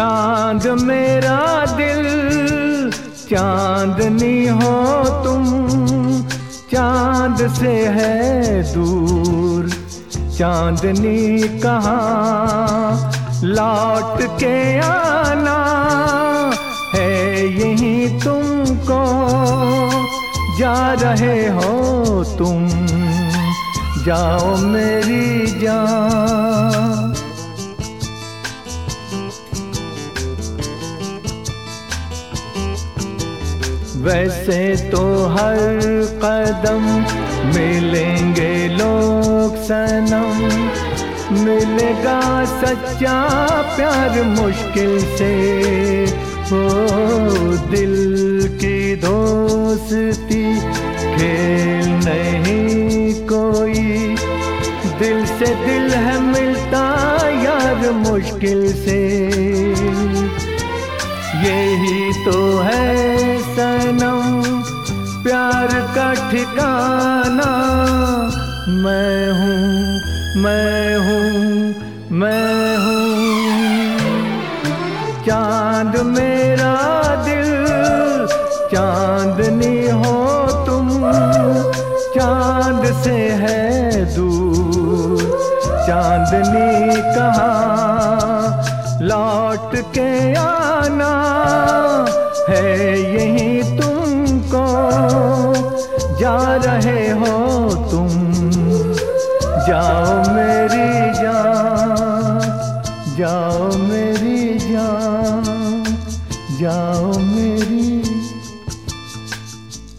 चाँद मेरा दिल चांदनी हो तुम, चाँद से है दूर। चांदनी कहाँ लौट के आना है यही तुमको, जा रहे हो तुम, जाओ मेरी जान। वैसे तो हर कदम मिलेंगे लोग सनम। मिलेगा सच्चा प्यार मुश्किल से। हो दिल की दोस्ती, खेल नहीं कोई। दिल से दिल है मिलता यार मुश्किल से। यही तो मैं हूँ मैं हूँ मैं हूँ। चाँद मेरा दिल चांदनी हो तुम। चाँद से है दूर चांदनी कहाँ। लौट के आना जाओ मेरी जान जाओ मेरी जान जाओ मेरी